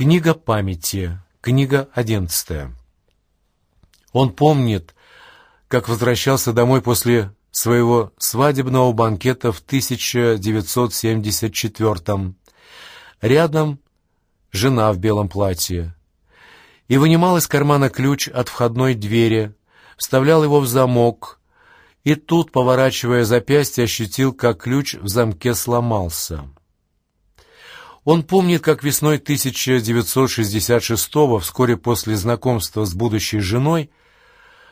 Книга памяти. Книга одиннадцатая. Он помнит, как возвращался домой после своего свадебного банкета в 1974 Рядом жена в белом платье. И вынимал из кармана ключ от входной двери, вставлял его в замок, и тут, поворачивая запястье, ощутил, как ключ в замке сломался. Он помнит, как весной 1966-го, вскоре после знакомства с будущей женой,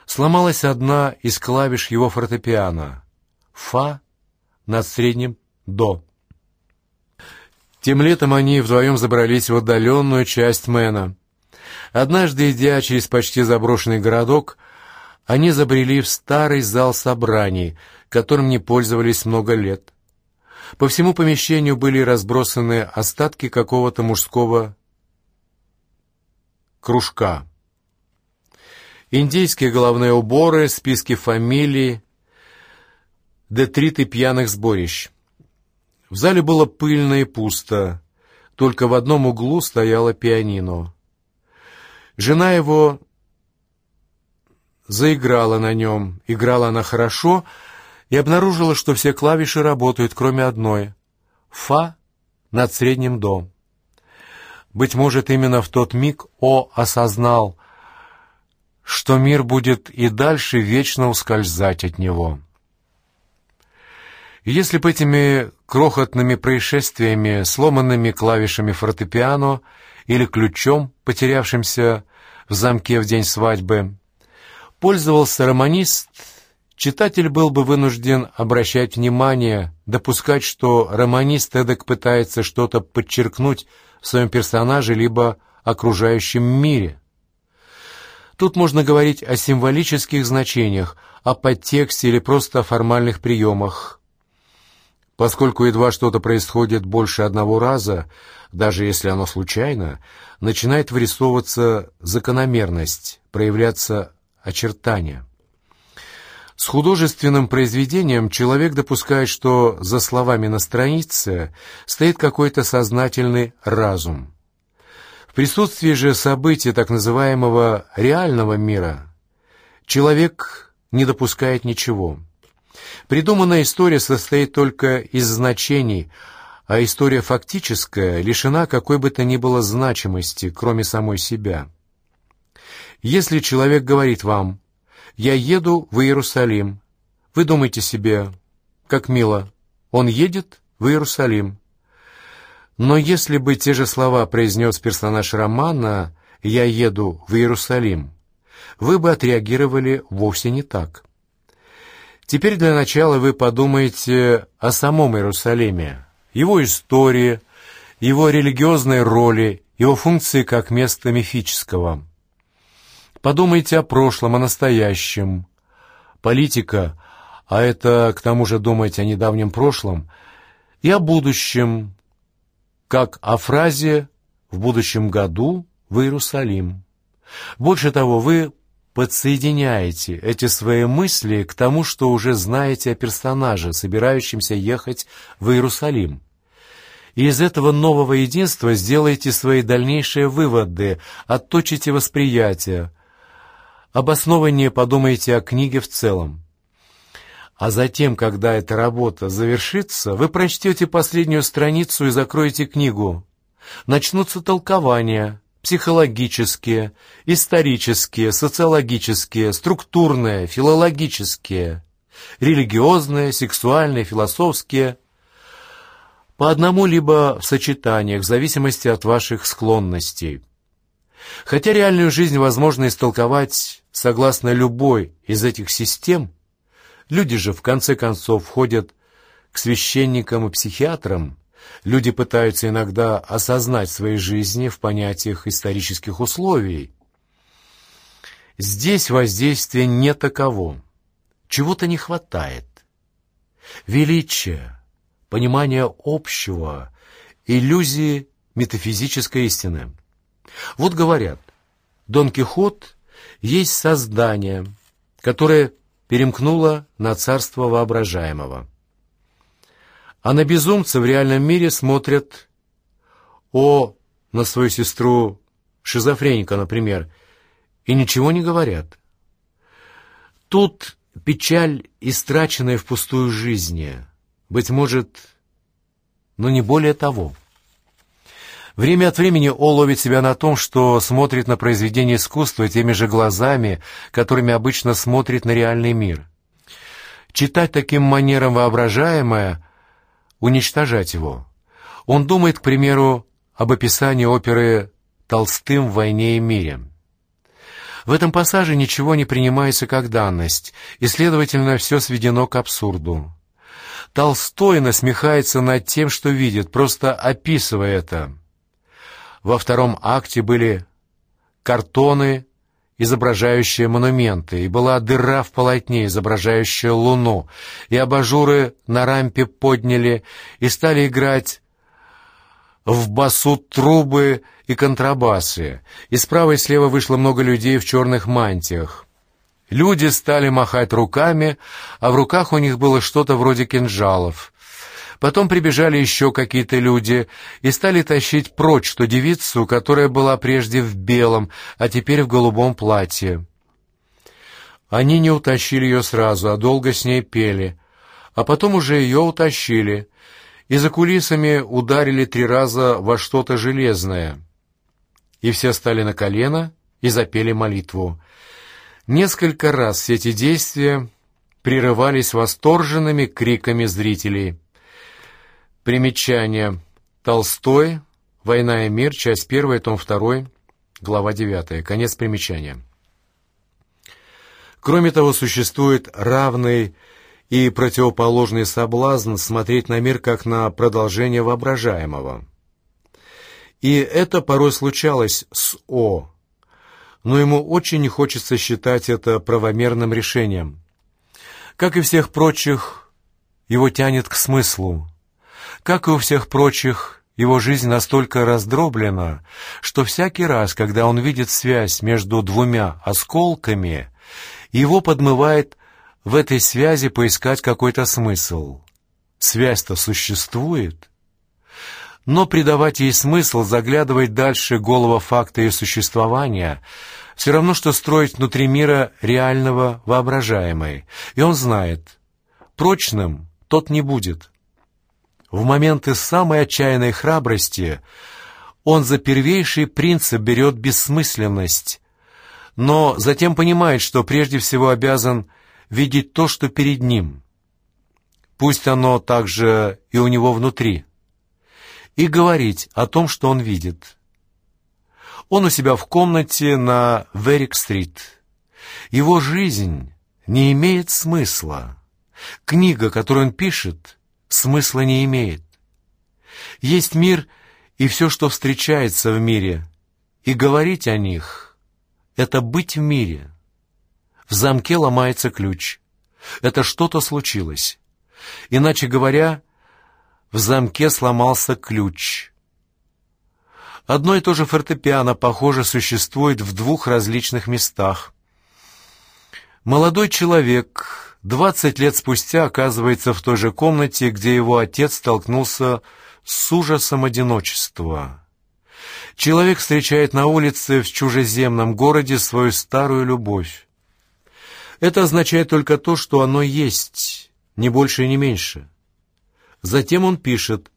сломалась одна из клавиш его фортепиано — «фа» над средним «до». Тем летом они вдвоем забрались в отдаленную часть Мэна. Однажды, идя через почти заброшенный городок, они забрели в старый зал собраний, которым не пользовались много лет. По всему помещению были разбросаны остатки какого-то мужского кружка. Индейские головные уборы, списки фамилий, детриты пьяных сборищ. В зале было пыльно и пусто, только в одном углу стояла пианино. Жена его заиграла на нем, играла она хорошо и обнаружила, что все клавиши работают, кроме одной — «фа» над средним «до». Быть может, именно в тот миг О осознал — что мир будет и дальше вечно ускользать от него. И если бы этими крохотными происшествиями, сломанными клавишами фортепиано или ключом, потерявшимся в замке в день свадьбы, пользовался романист, читатель был бы вынужден обращать внимание, допускать, что романист эдак пытается что-то подчеркнуть в своем персонаже либо окружающем мире. Тут можно говорить о символических значениях, о подтексте или просто о формальных приемах. Поскольку едва что-то происходит больше одного раза, даже если оно случайно, начинает вырисовываться закономерность, проявляться очертания. С художественным произведением человек допускает, что за словами на странице стоит какой-то сознательный разум – присутствии же событий так называемого реального мира человек не допускает ничего. Придуманная история состоит только из значений, а история фактическая лишена какой бы то ни было значимости, кроме самой себя. Если человек говорит вам «Я еду в Иерусалим», вы думаете себе «Как мило, он едет в Иерусалим». Но если бы те же слова произнес персонаж романа «Я еду в Иерусалим», вы бы отреагировали вовсе не так. Теперь для начала вы подумаете о самом Иерусалиме, его истории, его религиозной роли, его функции как места мифического. Подумайте о прошлом, о настоящем. Политика, а это к тому же думать о недавнем прошлом, и о будущем, как о фразе «в будущем году в Иерусалим». Больше того, вы подсоединяете эти свои мысли к тому, что уже знаете о персонаже, собирающемся ехать в Иерусалим. И из этого нового единства сделаете свои дальнейшие выводы, отточите восприятие, обоснованнее подумайте о книге в целом. А затем, когда эта работа завершится, вы прочтете последнюю страницу и закроете книгу. Начнутся толкования, психологические, исторические, социологические, структурные, филологические, религиозные, сексуальные, философские, по одному либо в сочетаниях, в зависимости от ваших склонностей. Хотя реальную жизнь возможно истолковать согласно любой из этих систем – Люди же, в конце концов, ходят к священникам и психиатрам. Люди пытаются иногда осознать свои жизни в понятиях исторических условий. Здесь воздействие не таково. Чего-то не хватает. Величие, понимание общего, иллюзии метафизической истины. Вот говорят, Дон Кихот есть создание, которое перемкнуло на царство воображаемого. А на безумца в реальном мире смотрят «О, на свою сестру шизофреника, например, и ничего не говорят. Тут печаль, истраченная впустую жизни, быть может, но не более того. Время от времени О ловит себя на том, что смотрит на произведение искусства теми же глазами, которыми обычно смотрит на реальный мир. Читать таким манером воображаемое — уничтожать его. Он думает, к примеру, об описании оперы Толстым в «Войне и мире». В этом пассаже ничего не принимается как данность, и, следовательно, все сведено к абсурду. Толстой насмехается над тем, что видит, просто описывая это. Во втором акте были картоны, изображающие монументы, и была дыра в полотне, изображающая луну, и абажуры на рампе подняли и стали играть в басу трубы и контрабасы, и справа и слева вышло много людей в черных мантиях. Люди стали махать руками, а в руках у них было что-то вроде кинжалов. Потом прибежали еще какие-то люди и стали тащить прочь ту девицу, которая была прежде в белом, а теперь в голубом платье. Они не утащили ее сразу, а долго с ней пели, а потом уже ее утащили, и за кулисами ударили три раза во что-то железное. И все стали на колено и запели молитву. Несколько раз все эти действия прерывались восторженными криками зрителей. Примечание. Толстой. «Война и мир», часть 1, том 2, глава 9. Конец примечания. Кроме того, существует равный и противоположный соблазн смотреть на мир как на продолжение воображаемого. И это порой случалось с О, но ему очень не хочется считать это правомерным решением. Как и всех прочих, его тянет к смыслу. Как и у всех прочих, его жизнь настолько раздроблена, что всякий раз, когда он видит связь между двумя осколками, его подмывает в этой связи поискать какой-то смысл. Связь-то существует. Но придавать ей смысл, заглядывать дальше голого факта ее существования, все равно, что строить внутри мира реального воображаемой. И он знает, прочным тот не будет. В моменты самой отчаянной храбрости он за первейший принцип берет бессмысленность, но затем понимает, что прежде всего обязан видеть то, что перед ним. Пусть оно также и у него внутри. И говорить о том, что он видит. Он у себя в комнате на Верик-стрит. Его жизнь не имеет смысла. Книга, которую он пишет, смысла не имеет. Есть мир и все, что встречается в мире, и говорить о них — это быть в мире — в замке ломается ключ. Это что-то случилось. Иначе говоря, в замке сломался ключ. Одно и то же фортепиано, похоже, существует в двух различных местах. Молодой человек двадцать лет спустя оказывается в той же комнате, где его отец столкнулся с ужасом одиночества. Человек встречает на улице в чужеземном городе свою старую любовь. Это означает только то, что оно есть, не больше и не меньше. Затем он пишет,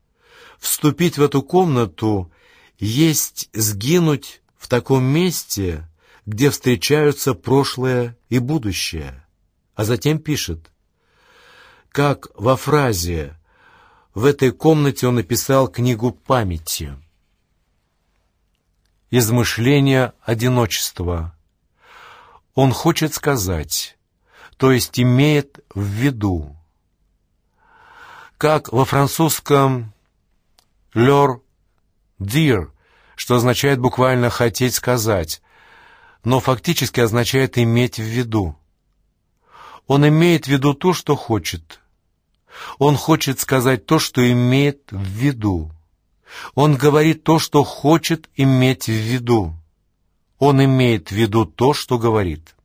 «Вступить в эту комнату есть сгинуть в таком месте, где встречаются прошлое и будущее». А затем пишет, как во фразе «В этой комнате он написал книгу памяти». Измышление одиночества – он хочет сказать, то есть имеет в виду. Как во французском «leur dire», что означает буквально «хотеть сказать», но фактически означает «иметь в виду». Он имеет в виду то, что хочет. Он хочет сказать то, что имеет в виду. Он говорит то, что хочет иметь в виду. Он имеет в виду то, что говорит.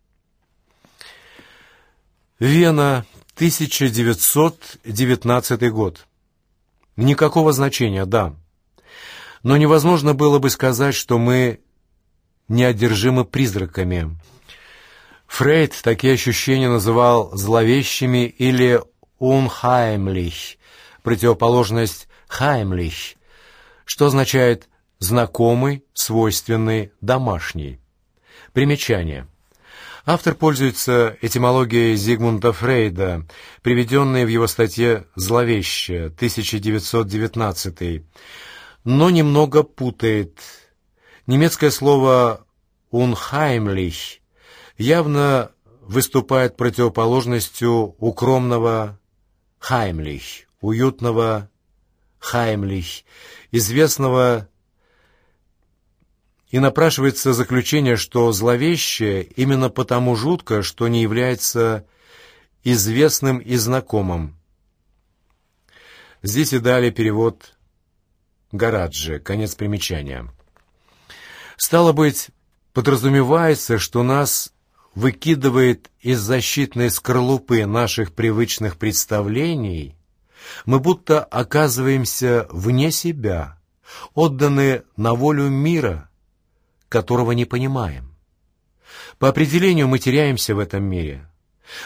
Вена, 1919 год. Никакого значения, да. Но невозможно было бы сказать, что мы неодержимы призраками. Фрейд такие ощущения называл зловещими или «unheimlich», противоположность «heimlich», что означает «знакомый», «свойственный», «домашний». Примечание. Автор пользуется этимологией Зигмунда Фрейда, приведенной в его статье «Зловеще» 1919, но немного путает. Немецкое слово «unheimlich» явно выступает противоположностью укромного «heimlich», уютного «heimlich», известного и напрашивается заключение, что зловещее именно потому жутко, что не является известным и знакомым. Здесь и далее перевод Гараджи, конец примечания. Стало быть, подразумевается, что нас выкидывает из защитной скорлупы наших привычных представлений, мы будто оказываемся вне себя, отданы на волю мира, которого не понимаем. По определению мы теряемся в этом мире,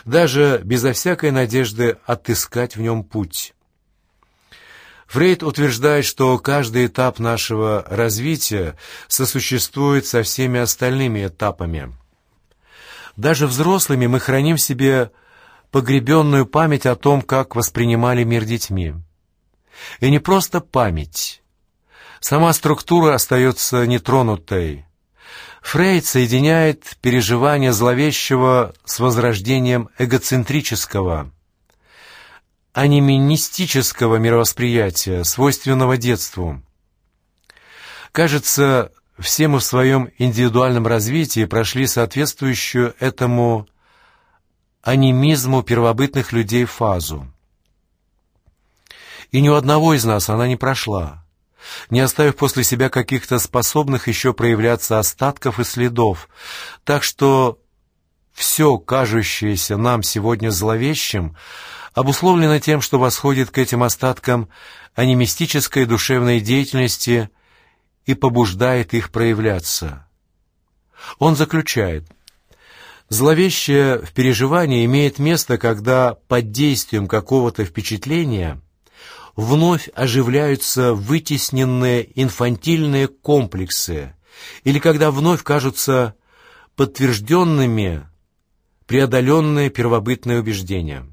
даже безо всякой надежды отыскать в нем путь. Фрейд утверждает, что каждый этап нашего развития сосуществует со всеми остальными этапами. Даже взрослыми мы храним в себе погребенную память о том, как воспринимали мир детьми. И не просто память. Сама структура остается нетронутой. Фрейд соединяет переживание зловещего с возрождением эгоцентрического – аниминистического мировосприятия, свойственного детству. Кажется, все мы в своем индивидуальном развитии прошли соответствующую этому анимизму первобытных людей фазу. И ни у одного из нас она не прошла, не оставив после себя каких-то способных еще проявляться остатков и следов, так что все, кажущееся нам сегодня зловещим, обусловлено тем, что восходит к этим остаткам анимистической душевной деятельности и побуждает их проявляться. Он заключает, зловещее в переживании имеет место, когда под действием какого-то впечатления вновь оживляются вытесненные инфантильные комплексы или когда вновь кажутся подтвержденными преодоленные первобытные убеждения.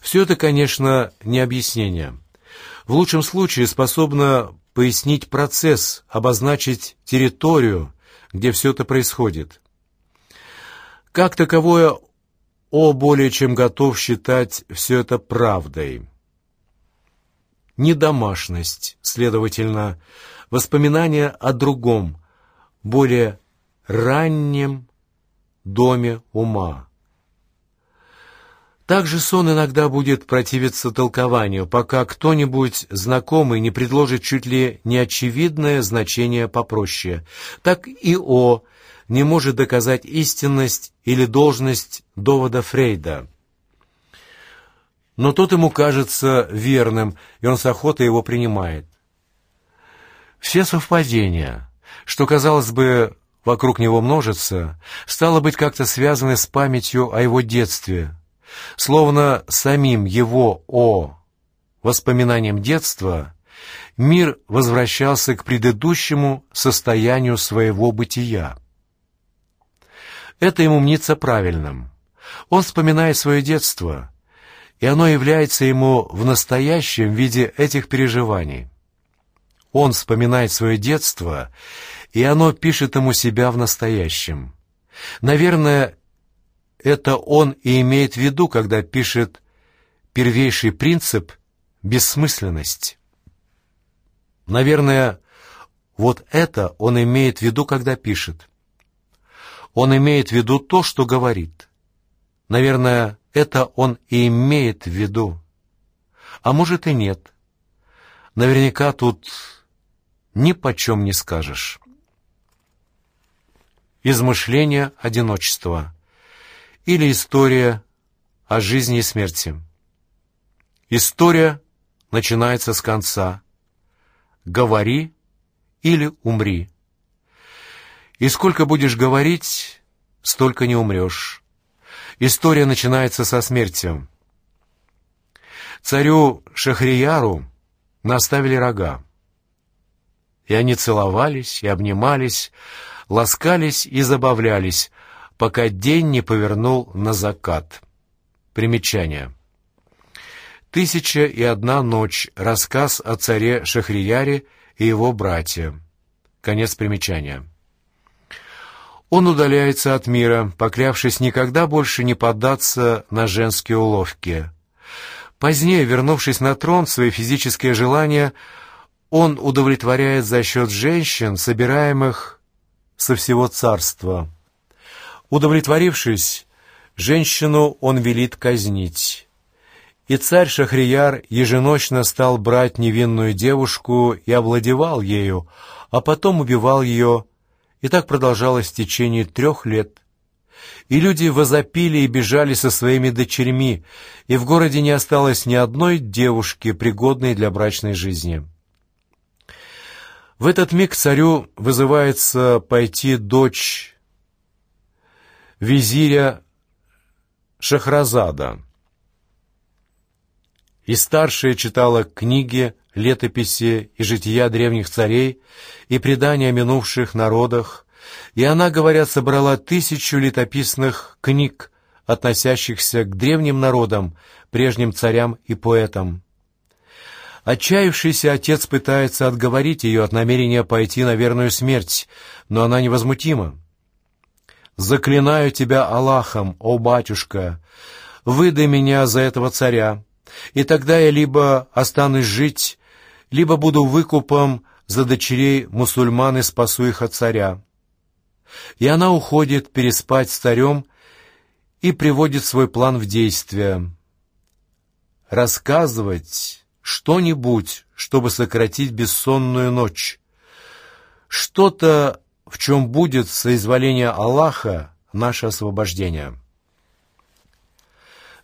Все это, конечно, не объяснение. В лучшем случае способно пояснить процесс, обозначить территорию, где все это происходит. Как таковое О более чем готов считать все это правдой. Недомашность, следовательно, воспоминания о другом, более раннем доме ума. Также сон иногда будет противиться толкованию, пока кто-нибудь знакомый не предложит чуть ли не очевидное значение попроще. Так и О не может доказать истинность или должность довода Фрейда. Но тот ему кажется верным, и он с охотой его принимает. Все совпадения, что, казалось бы, вокруг него множится, стало быть как-то связаны с памятью о его детстве – Словно самим его «о» воспоминанием детства мир возвращался к предыдущему состоянию своего бытия. Это ему мнится правильным. Он вспоминает свое детство, и оно является ему в настоящем виде этих переживаний. Он вспоминает свое детство, и оно пишет ему себя в настоящем. Наверное, это он и имеет в виду, когда пишет первейший принцип — бессмысленность. Наверное, вот это он имеет в виду, когда пишет. Он имеет в виду то, что говорит. Наверное, это он и имеет в виду. А может и нет. Наверняка тут ни почем не скажешь. Измышление одиночества или история о жизни и смерти. История начинается с конца, говори или умри. И сколько будешь говорить, столько не умрешь. История начинается со смерти. Царю Шахрияру наставили рога. И они целовались и обнимались, ласкались и забавлялись, пока день не повернул на закат. Примечание. «Тысяча и одна ночь. Рассказ о царе Шахрияре и его братья». Конец примечания. Он удаляется от мира, поклявшись никогда больше не поддаться на женские уловки. Позднее, вернувшись на трон, свои физические желания он удовлетворяет за счет женщин, собираемых со всего царства. Удовлетворившись, женщину он велит казнить. И царь Шахрияр еженочно стал брать невинную девушку и овладевал ею, а потом убивал ее, и так продолжалось в течение трех лет. И люди возопили и бежали со своими дочерьми, и в городе не осталось ни одной девушки, пригодной для брачной жизни. В этот миг царю вызывается пойти дочь визиря Шахразада, и старшая читала книги, летописи и жития древних царей и предания о минувших народах, и она, говорят, собрала тысячу летописных книг, относящихся к древним народам, прежним царям и поэтам. Отчаявшийся отец пытается отговорить ее от намерения пойти на верную смерть, но она невозмутима. «Заклинаю тебя Аллахом, о батюшка, выдай меня за этого царя, и тогда я либо останусь жить, либо буду выкупом за дочерей мусульман и спасу их от царя. И она уходит переспать с царем и приводит свой план в действие. Рассказывать что-нибудь, чтобы сократить бессонную ночь. Что-то, в чем будет соизволение Аллаха наше освобождение».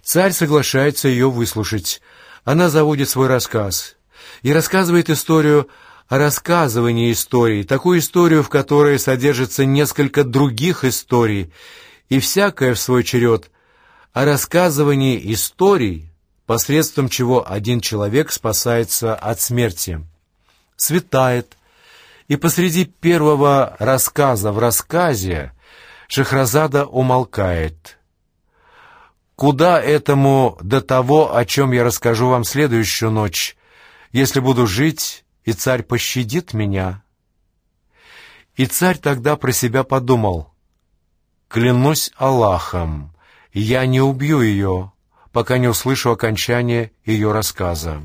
Царь соглашается ее выслушать. Она заводит свой рассказ и рассказывает историю о рассказывании истории, такую историю, в которой содержится несколько других историй, и всякое в свой черед, о рассказывании историй, посредством чего один человек спасается от смерти. Светает, и посреди первого рассказа в рассказе Шахразада умолкает – Куда этому до того, о чем я расскажу вам следующую ночь, если буду жить, и царь пощадит меня?» И царь тогда про себя подумал, «Клянусь Аллахом, я не убью ее, пока не услышу окончания ее рассказа».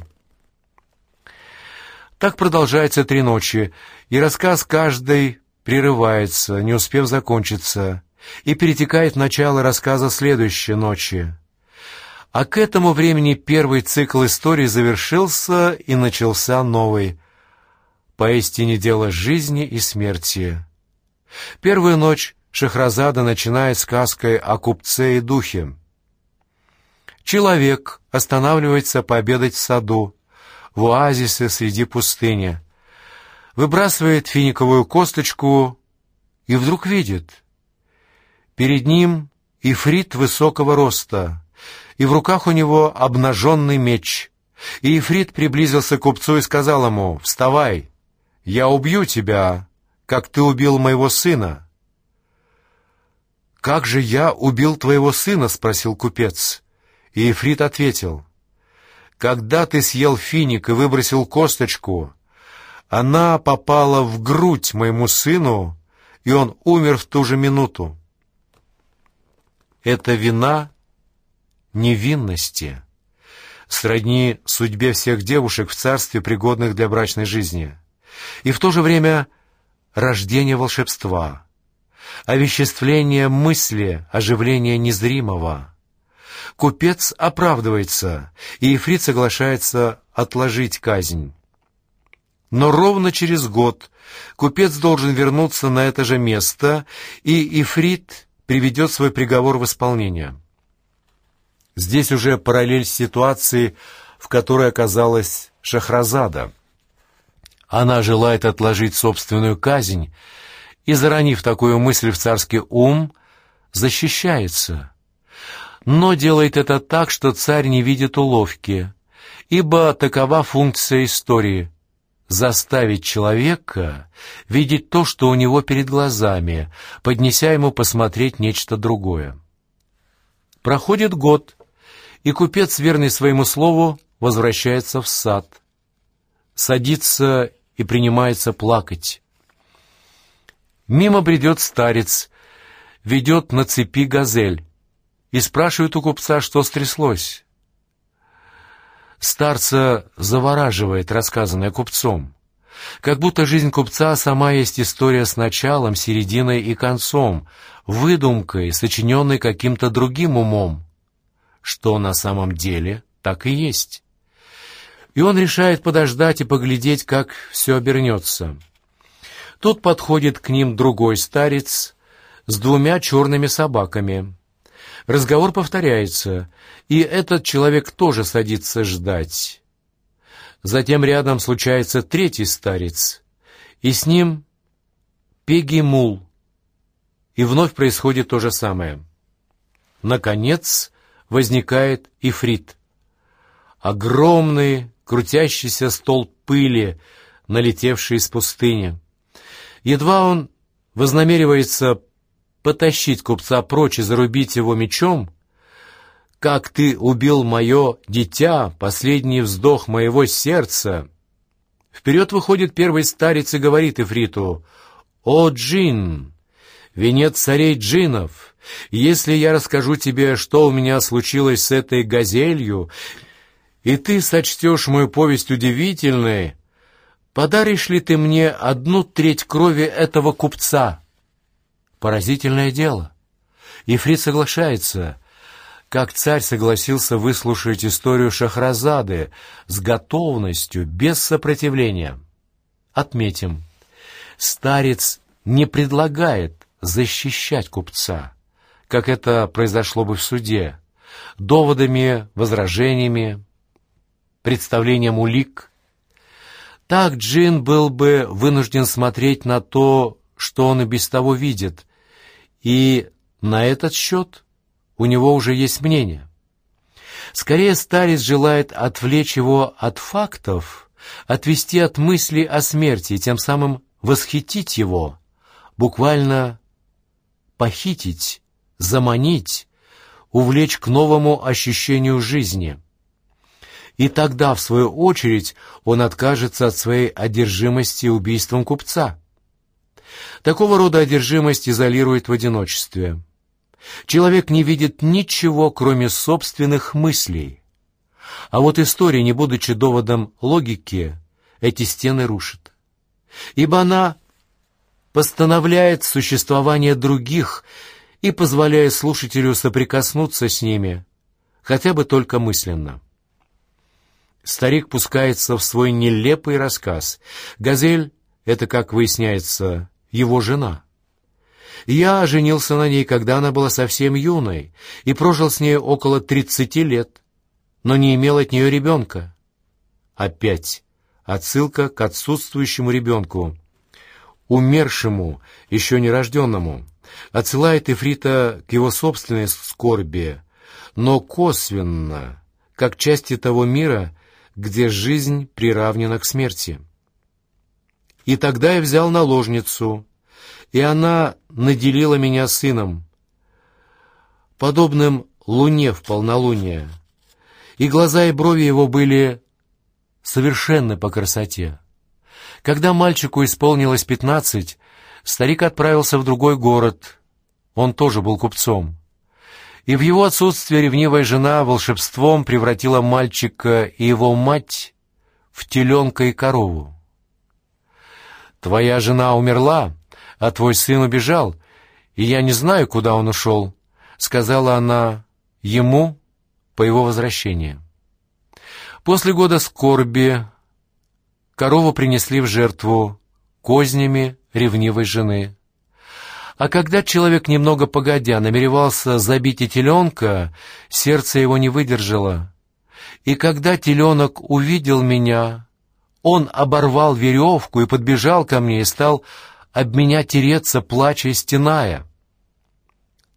Так продолжается три ночи, и рассказ каждый прерывается, не успев закончиться, и перетекает в начало рассказа следующей ночи. А к этому времени первый цикл истории завершился и начался новый. Поистине дело жизни и смерти. Первую ночь Шахразада начинает сказкой о купце и духе. Человек останавливается пообедать в саду, в оазисе среди пустыни, выбрасывает финиковую косточку и вдруг видит — Перед ним ифрит высокого роста, и в руках у него обнаженный меч. И ифрит приблизился к купцу и сказал ему, «Вставай, я убью тебя, как ты убил моего сына». «Как же я убил твоего сына?» — спросил купец. И Ифрит ответил, «Когда ты съел финик и выбросил косточку, она попала в грудь моему сыну, и он умер в ту же минуту. Это вина невинности, сродни судьбе всех девушек в царстве, пригодных для брачной жизни, и в то же время рождение волшебства, овеществление мысли, оживление незримого. Купец оправдывается, и Ифрит соглашается отложить казнь. Но ровно через год купец должен вернуться на это же место, и Ифрит приведет свой приговор в исполнение. Здесь уже параллель с ситуацией, в которой оказалась Шахразада. Она желает отложить собственную казнь и, заронив такую мысль в царский ум, защищается. Но делает это так, что царь не видит уловки, ибо такова функция истории — заставить человека видеть то, что у него перед глазами, поднеся ему посмотреть нечто другое. Проходит год, и купец, верный своему слову, возвращается в сад. Садится и принимается плакать. Мимо бредет старец, ведет на цепи газель и спрашивает у купца, что стряслось. Старца завораживает рассказанное купцом. Как будто жизнь купца сама есть история с началом, серединой и концом, выдумкой, сочиненной каким-то другим умом, что на самом деле так и есть. И он решает подождать и поглядеть, как все обернется. Тут подходит к ним другой старец с двумя черными собаками. Разговор повторяется, и этот человек тоже садится ждать. Затем рядом случается третий старец, и с ним Пеги Мул. И вновь происходит то же самое. Наконец возникает Ифрит. Огромный, крутящийся стол пыли, налетевший из пустыни. Едва он вознамеривается потащить купца прочь и зарубить его мечом, как ты убил мое дитя, последний вздох моего сердца. Вперед выходит первый старец и говорит Ифриту, «О, Джин, венец царей джинов, если я расскажу тебе, что у меня случилось с этой газелью, и ты сочтешь мою повесть удивительной, подаришь ли ты мне одну треть крови этого купца?» Поразительное дело. Ифрит соглашается — как царь согласился выслушать историю Шахразады с готовностью, без сопротивления. Отметим, старец не предлагает защищать купца, как это произошло бы в суде, доводами, возражениями, представлением улик. Так Джин был бы вынужден смотреть на то, что он и без того видит, и на этот счет – у него уже есть мнение. Скорее, старец желает отвлечь его от фактов, отвести от мысли о смерти и тем самым восхитить его, буквально похитить, заманить, увлечь к новому ощущению жизни. И тогда, в свою очередь, он откажется от своей одержимости убийством купца. Такого рода одержимость изолирует в одиночестве. Человек не видит ничего, кроме собственных мыслей. А вот история, не будучи доводом логики, эти стены рушит. Ибо она постановляет существование других и позволяет слушателю соприкоснуться с ними, хотя бы только мысленно. Старик пускается в свой нелепый рассказ. Газель — это, как выясняется, его жена — я женился на ней, когда она была совсем юной, и прожил с ней около тридцати лет, но не имел от нее ребенка. Опять отсылка к отсутствующему ребенку, умершему, еще нерожденному, отсылает Ифрита к его собственной скорби, но косвенно, как части того мира, где жизнь приравнена к смерти. И тогда я взял наложницу, и она наделила меня сыном, подобным луне в полнолуние, и глаза и брови его были совершенны по красоте. Когда мальчику исполнилось пятнадцать, старик отправился в другой город, он тоже был купцом. И в его отсутствие ревнивая жена волшебством превратила мальчика и его мать в теленка и корову. «Твоя жена умерла», а твой сын убежал, и я не знаю, куда он ушел», — сказала она ему по его возвращении. После года скорби корову принесли в жертву кознями ревнивой жены. А когда человек немного погодя намеревался забить и теленка, сердце его не выдержало. И когда теленок увидел меня, Он оборвал веревку и подбежал ко мне и стал об меня тереться, плача и стеная.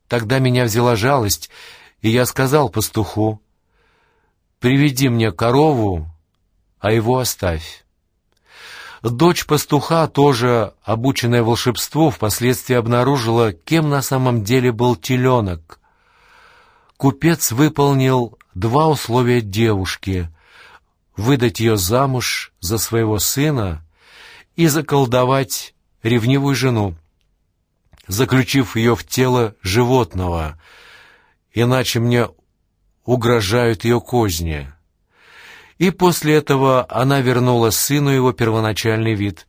Тогда меня взяла жалость, и я сказал пастуху, «Приведи мне корову, а его оставь». Дочь пастуха, тоже обученная волшебству, впоследствии обнаружила, кем на самом деле был теленок. Купец выполнил два условия девушки — выдать ее замуж за своего сына и заколдовать ревнивую жену, заключив ее в тело животного, иначе мне угрожают ее козни. И после этого она вернула сыну его первоначальный вид.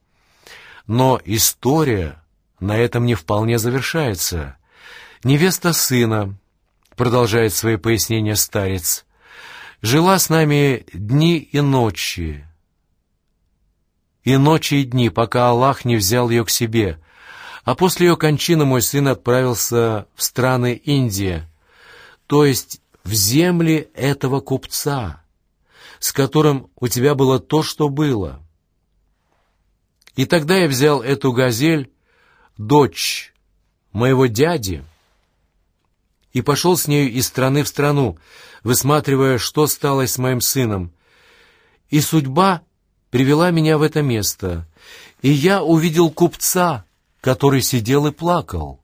Но история на этом не вполне завершается. Невеста сына, продолжает свои пояснения старец, жила с нами дни и ночи, и ночи и дни, пока Аллах не взял ее к себе. А после ее кончины мой сын отправился в страны Индии, то есть в земли этого купца, с которым у тебя было то, что было. И тогда я взял эту газель, дочь моего дяди, и пошел с нею из страны в страну, высматривая, что стало с моим сыном. И судьба привела меня в это место, и я увидел купца, который сидел и плакал.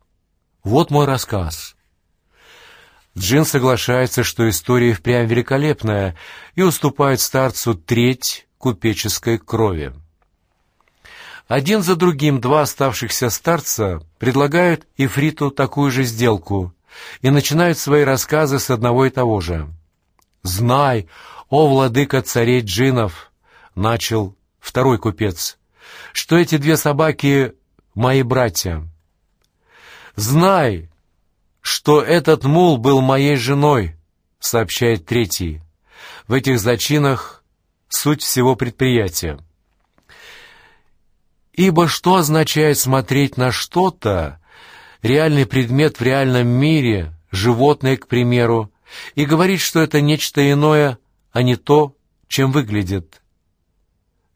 Вот мой рассказ. Джин соглашается, что история впрямь великолепная, и уступает старцу треть купеческой крови. Один за другим два оставшихся старца предлагают Ифриту такую же сделку и начинают свои рассказы с одного и того же. «Знай, о владыка царей джинов!» начал второй купец, что эти две собаки — мои братья. «Знай, что этот мул был моей женой», — сообщает третий. В этих зачинах суть всего предприятия. Ибо что означает смотреть на что-то, реальный предмет в реальном мире, животное, к примеру, и говорить, что это нечто иное, а не то, чем выглядит?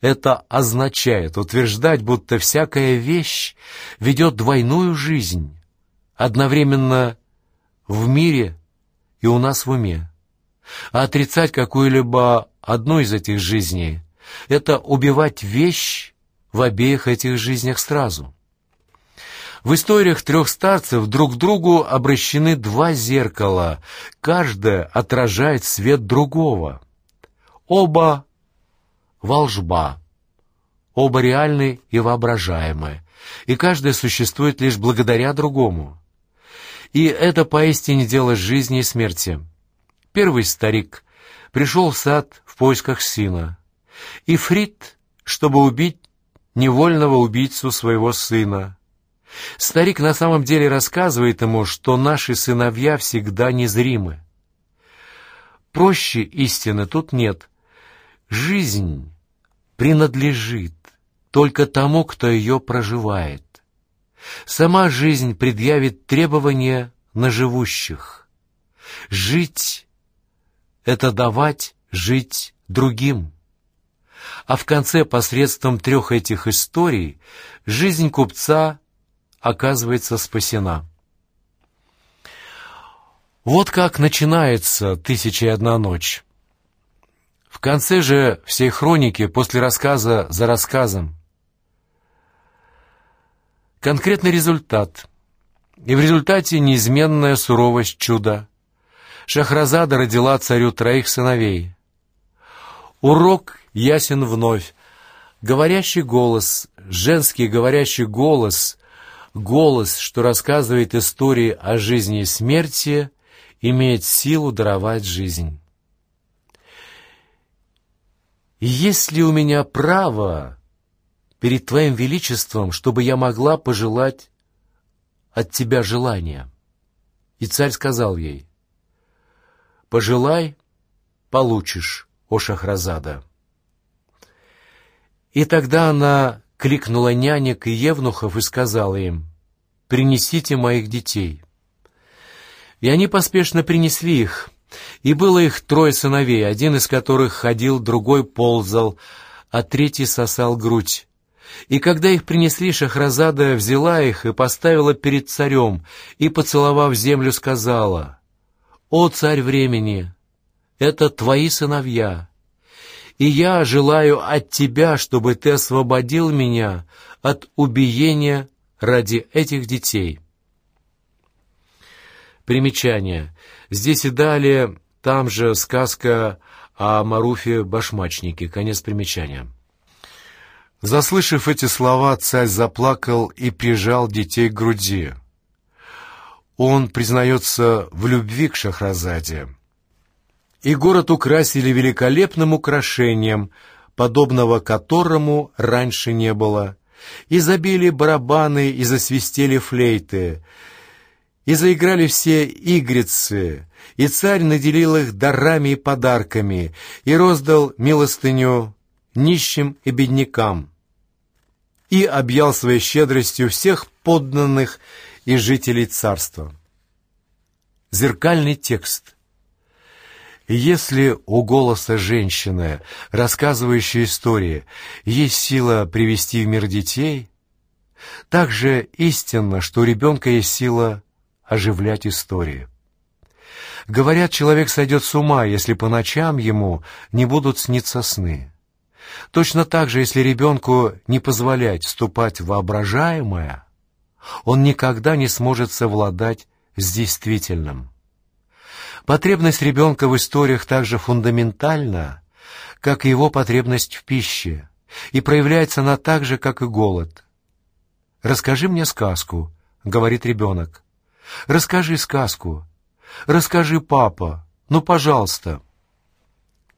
Это означает утверждать, будто всякая вещь ведет двойную жизнь, одновременно в мире и у нас в уме. А отрицать какую-либо одну из этих жизней — это убивать вещь в обеих этих жизнях сразу. В историях трех старцев друг к другу обращены два зеркала, каждое отражает свет другого. Оба волжба. Оба реальны и воображаемы, и каждое существует лишь благодаря другому. И это поистине дело жизни и смерти. Первый старик пришел в сад в поисках сына, и Фрид, чтобы убить невольного убийцу своего сына. Старик на самом деле рассказывает ему, что наши сыновья всегда незримы. Проще истины тут нет. Жизнь принадлежит только тому, кто ее проживает. Сама жизнь предъявит требования на живущих. Жить — это давать жить другим. А в конце, посредством трех этих историй, жизнь купца оказывается спасена. Вот как начинается «Тысяча и одна ночь». В конце же всей хроники, после рассказа за рассказом, конкретный результат. И в результате неизменная суровость чуда. Шахразада родила царю троих сыновей. Урок ясен вновь. Говорящий голос, женский говорящий голос, голос, что рассказывает истории о жизни и смерти, имеет силу даровать жизнь. есть ли у меня право перед Твоим Величеством, чтобы я могла пожелать от Тебя желания?» И царь сказал ей, «Пожелай, получишь, о Шахразада». И тогда она кликнула нянек и евнухов и сказала им, «Принесите моих детей». И они поспешно принесли их, и было их трое сыновей, один из которых ходил, другой ползал, а третий сосал грудь. И когда их принесли, Шахразада взяла их и поставила перед царем, и, поцеловав землю, сказала, «О, царь времени, это твои сыновья, и я желаю от тебя, чтобы ты освободил меня от убиения ради этих детей». Примечание. Здесь и далее, там же сказка о Маруфе-башмачнике. Конец примечания. Заслышав эти слова, царь заплакал и прижал детей к груди. Он признается в любви к Шахразаде. И город украсили великолепным украшением, подобного которому раньше не было. И забили барабаны, и засвистели флейты, и заиграли все игрицы, и царь наделил их дарами и подарками, и роздал милостыню нищим и беднякам и объял своей щедростью всех подданных и жителей царства. Зеркальный текст. Если у голоса женщины, рассказывающей истории, есть сила привести в мир детей, так же истинно, что у ребенка есть сила оживлять истории. Говорят, человек сойдет с ума, если по ночам ему не будут сниться сны. Точно так же, если ребенку не позволять вступать в воображаемое, он никогда не сможет совладать с действительным. Потребность ребенка в историях так же фундаментальна, как и его потребность в пище, и проявляется она так же, как и голод. «Расскажи мне сказку», — говорит ребенок. «Расскажи сказку. Расскажи, папа. Ну, пожалуйста».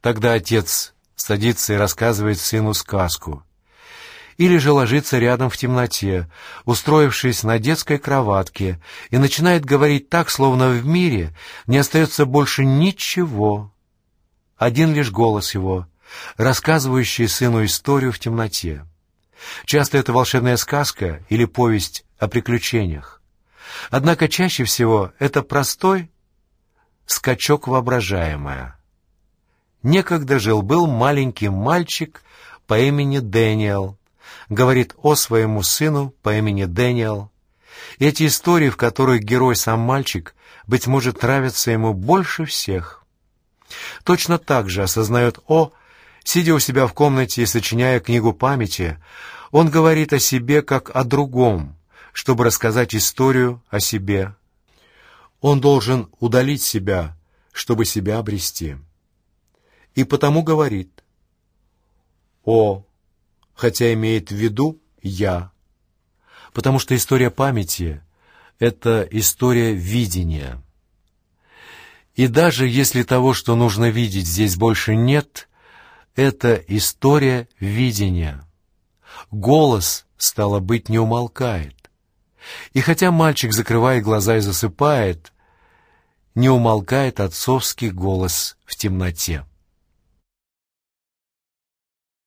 Тогда отец садится и рассказывает сыну сказку. Или же ложится рядом в темноте, устроившись на детской кроватке, и начинает говорить так, словно в мире не остается больше ничего. Один лишь голос его, рассказывающий сыну историю в темноте. Часто это волшебная сказка или повесть о приключениях. Однако чаще всего это простой скачок воображаемое. Некогда жил-был маленький мальчик по имени Дэниел. Говорит о своему сыну по имени Дэниел. Эти истории, в которых герой сам мальчик, быть может, нравятся ему больше всех. Точно так же осознает О, сидя у себя в комнате и сочиняя книгу памяти, он говорит о себе как о другом, чтобы рассказать историю о себе. Он должен удалить себя, чтобы себя обрести и потому говорит «О», хотя имеет в виду «я», потому что история памяти — это история видения. И даже если того, что нужно видеть, здесь больше нет, это история видения. Голос, стало быть, не умолкает. И хотя мальчик закрывает глаза и засыпает, не умолкает отцовский голос в темноте.